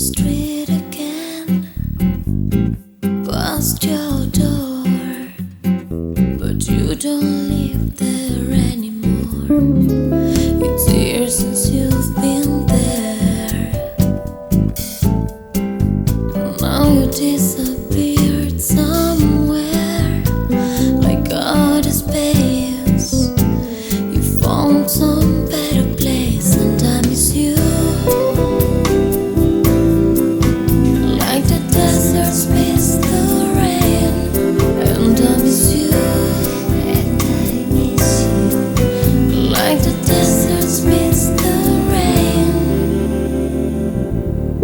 street again, past your door, but you don't live there anymore. It's years since you've been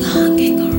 longing